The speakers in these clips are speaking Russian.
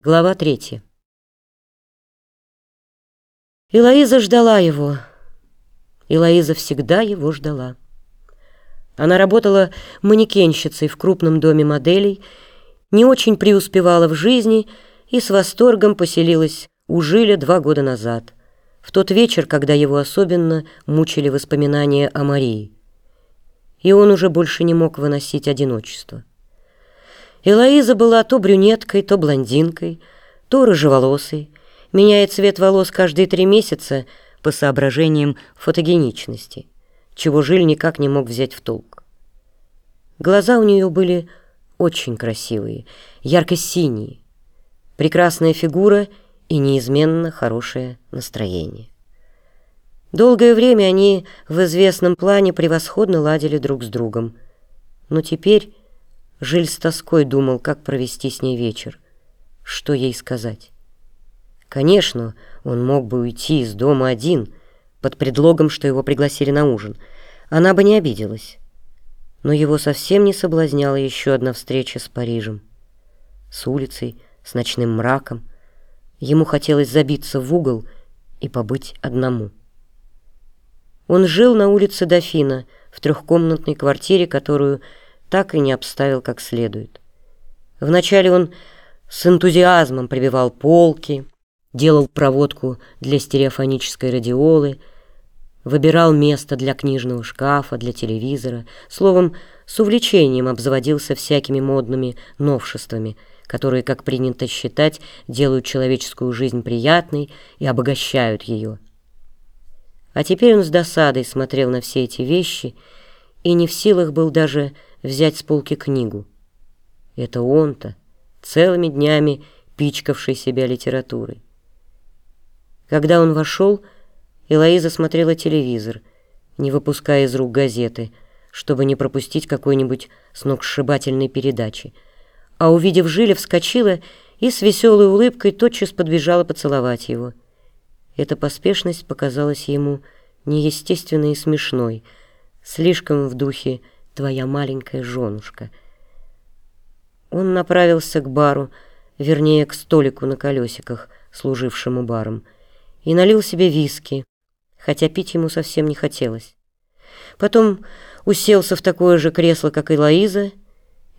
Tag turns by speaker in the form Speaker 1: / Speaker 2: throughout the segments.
Speaker 1: Глава третья. Илоиза ждала его. Илоиза всегда его ждала. Она работала манекенщицей в крупном доме моделей, не очень преуспевала в жизни и с восторгом поселилась у Жиля два года назад, в тот вечер, когда его особенно мучили воспоминания о Марии. И он уже больше не мог выносить одиночество. Элоиза была то брюнеткой, то блондинкой, то рыжеволосой, меняя цвет волос каждые три месяца по соображениям фотогеничности, чего Жиль никак не мог взять в толк. Глаза у нее были очень красивые, ярко-синие, прекрасная фигура и неизменно хорошее настроение. Долгое время они в известном плане превосходно ладили друг с другом, но теперь Жиль с тоской думал, как провести с ней вечер, что ей сказать. Конечно, он мог бы уйти из дома один, под предлогом, что его пригласили на ужин. Она бы не обиделась. Но его совсем не соблазняла еще одна встреча с Парижем. С улицей, с ночным мраком. Ему хотелось забиться в угол и побыть одному. Он жил на улице Дофина, в трехкомнатной квартире, которую так и не обставил как следует. Вначале он с энтузиазмом прибивал полки, делал проводку для стереофонической радиолы, выбирал место для книжного шкафа, для телевизора, словом, с увлечением обзаводился всякими модными новшествами, которые, как принято считать, делают человеческую жизнь приятной и обогащают ее. А теперь он с досадой смотрел на все эти вещи и не в силах был даже взять с полки книгу. Это он-то, целыми днями пичкавший себя литературой. Когда он вошел, Элоиза смотрела телевизор, не выпуская из рук газеты, чтобы не пропустить какой-нибудь сногсшибательной передачи, а, увидев Жиля, вскочила и с веселой улыбкой тотчас подбежала поцеловать его. Эта поспешность показалась ему неестественной и смешной, слишком в духе твоя маленькая женушка». Он направился к бару, вернее, к столику на колесиках, служившему баром, и налил себе виски, хотя пить ему совсем не хотелось. Потом уселся в такое же кресло, как и Лоиза,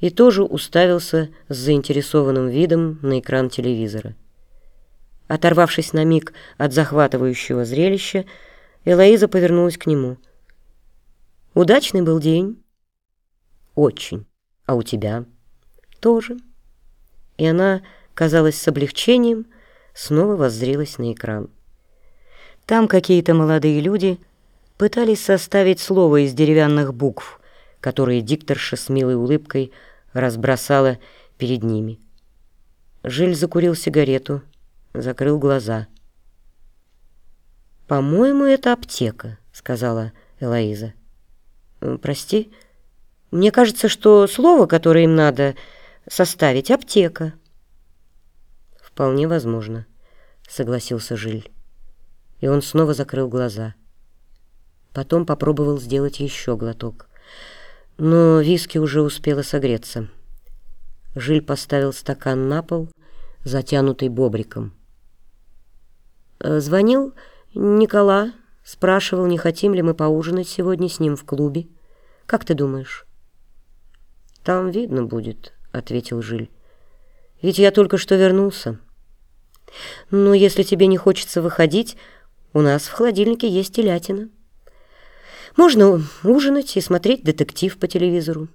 Speaker 1: и тоже уставился с заинтересованным видом на экран телевизора. Оторвавшись на миг от захватывающего зрелища, Элоиза повернулась к нему. «Удачный был день». Очень. А у тебя? Тоже. И она, казалось, с облегчением снова воззрилась на экран. Там какие-то молодые люди пытались составить слово из деревянных букв, которые дикторша с милой улыбкой разбросала перед ними. Жиль закурил сигарету, закрыл глаза. «По-моему, это аптека», — сказала Элоиза. «Прости?» Мне кажется, что слово, которое им надо составить, аптека. Вполне возможно, согласился Жиль. И он снова закрыл глаза. Потом попробовал сделать еще глоток. Но виски уже успела согреться. Жиль поставил стакан на пол, затянутый бобриком. Э, звонил Никола, спрашивал, не хотим ли мы поужинать сегодня с ним в клубе. Как ты думаешь? «Там видно будет», — ответил Жиль. «Ведь я только что вернулся. Но если тебе не хочется выходить, у нас в холодильнике есть телятина. Можно ужинать и смотреть детектив по телевизору».